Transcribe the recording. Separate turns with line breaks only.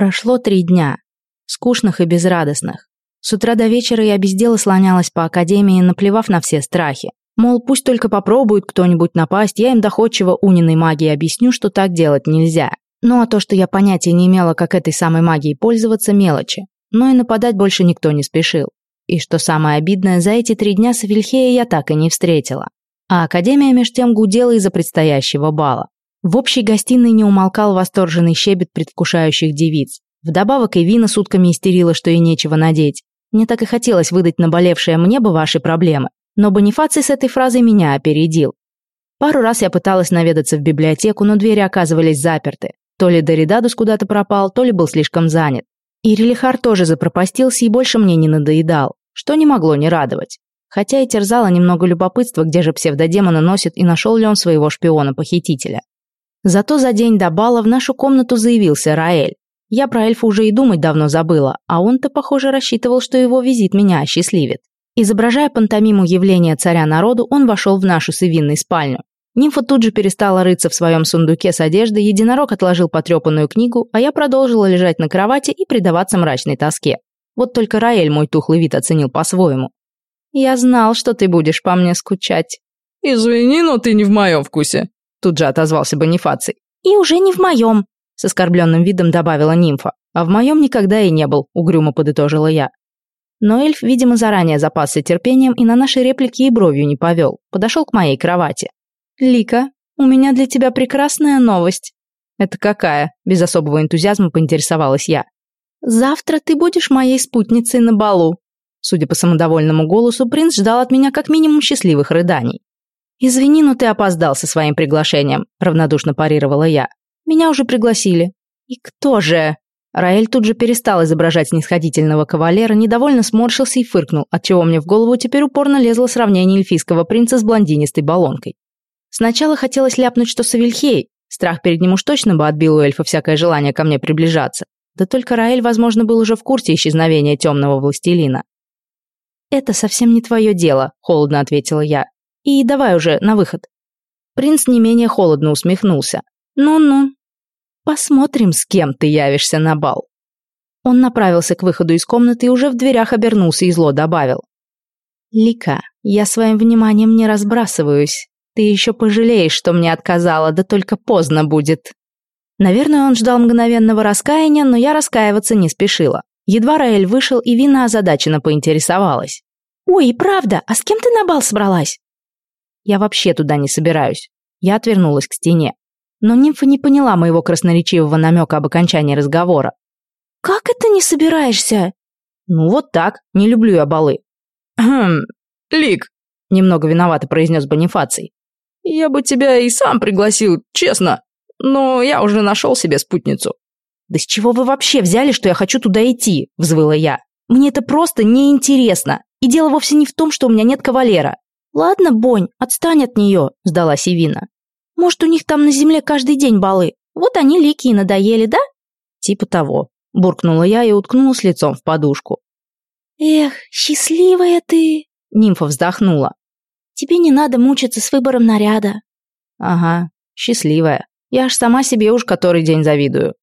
Прошло три дня. Скучных и безрадостных. С утра до вечера я без дела слонялась по академии, наплевав на все страхи. Мол, пусть только попробует кто-нибудь напасть, я им доходчиво униной магией объясню, что так делать нельзя. Ну а то, что я понятия не имела, как этой самой магией пользоваться, мелочи. Но и нападать больше никто не спешил. И что самое обидное, за эти три дня Савельхея я так и не встретила. А Академия меж тем гудела из-за предстоящего бала. В общей гостиной не умолкал восторженный щебет предвкушающих девиц. Вдобавок и Вина сутками истерила, что ей нечего надеть. Мне так и хотелось выдать наболевшее мне бы ваши проблемы. Но Бонифаций с этой фразой меня опередил. Пару раз я пыталась наведаться в библиотеку, но двери оказывались заперты. То ли Доридадус куда-то пропал, то ли был слишком занят. И Релихар тоже запропастился и больше мне не надоедал, что не могло не радовать. Хотя и терзало немного любопытства, где же псевдодемона носит и нашел ли он своего шпиона-похитителя. Зато за день до бала в нашу комнату заявился Раэль. Я про эльфа уже и думать давно забыла, а он-то, похоже, рассчитывал, что его визит меня осчастливит. Изображая пантомиму явления царя народу, он вошел в нашу с спальню. Нимфа тут же перестала рыться в своем сундуке с одеждой, единорог отложил потрепанную книгу, а я продолжила лежать на кровати и предаваться мрачной тоске. Вот только Раэль мой тухлый вид оценил по-своему. «Я знал, что ты будешь по мне скучать».
«Извини, но ты не в моем вкусе», — тут же отозвался Бонифаций.
«И уже не в моем», — с оскорбленным видом добавила нимфа. «А в моем никогда и не был», — угрюмо подытожила я. Но эльф, видимо, заранее запасся терпением и на наши реплики и бровью не повел. Подошел к моей кровати. «Лика, у меня для тебя прекрасная новость». «Это какая?» – без особого энтузиазма поинтересовалась я. «Завтра ты будешь моей спутницей на балу». Судя по самодовольному голосу, принц ждал от меня как минимум счастливых рыданий. «Извини, но ты опоздал со своим приглашением», – равнодушно парировала я. «Меня уже пригласили». «И кто же?» Раэль тут же перестал изображать снисходительного кавалера, недовольно сморщился и фыркнул, отчего мне в голову теперь упорно лезло сравнение эльфийского принца с блондинистой баллонкой. Сначала хотелось ляпнуть, что Савельхей. Страх перед ним уж точно бы отбил у эльфа всякое желание ко мне приближаться. Да только Раэль, возможно, был уже в курсе исчезновения темного властелина. «Это совсем не твое дело», — холодно ответила я. «И давай уже, на выход». Принц не менее холодно усмехнулся. «Ну-ну, посмотрим, с кем ты явишься на бал». Он направился к выходу из комнаты и уже в дверях обернулся и зло добавил. «Лика, я своим вниманием не разбрасываюсь. Ты еще пожалеешь, что мне отказала, да только поздно будет». Наверное, он ждал мгновенного раскаяния, но я раскаиваться не спешила. Едва Раэль вышел, и Вина озадаченно поинтересовалась. «Ой, правда, а с кем ты на бал собралась?» «Я вообще туда не собираюсь». Я отвернулась к стене. Но нимфа не поняла моего красноречивого намека об окончании разговора. «Как это не собираешься?» «Ну вот так, не люблю я балы».
«Хм, Лик», — немного виновато произнес Бонифаций. Я бы тебя и сам пригласил, честно. Но я уже нашел себе спутницу».
«Да с чего вы вообще взяли, что я хочу туда идти?» – взвыла я. «Мне это просто неинтересно. И дело вовсе не в том, что у меня нет кавалера». «Ладно, Бонь, отстань от нее», – сдалась Ивина. «Может, у них там на земле каждый день балы? Вот они лики и надоели, да?» «Типа того», – буркнула я и уткнулась лицом в подушку. «Эх, счастливая ты!» – нимфа вздохнула. Тебе не надо мучиться с выбором наряда».
«Ага, счастливая. Я аж сама себе уж который день завидую».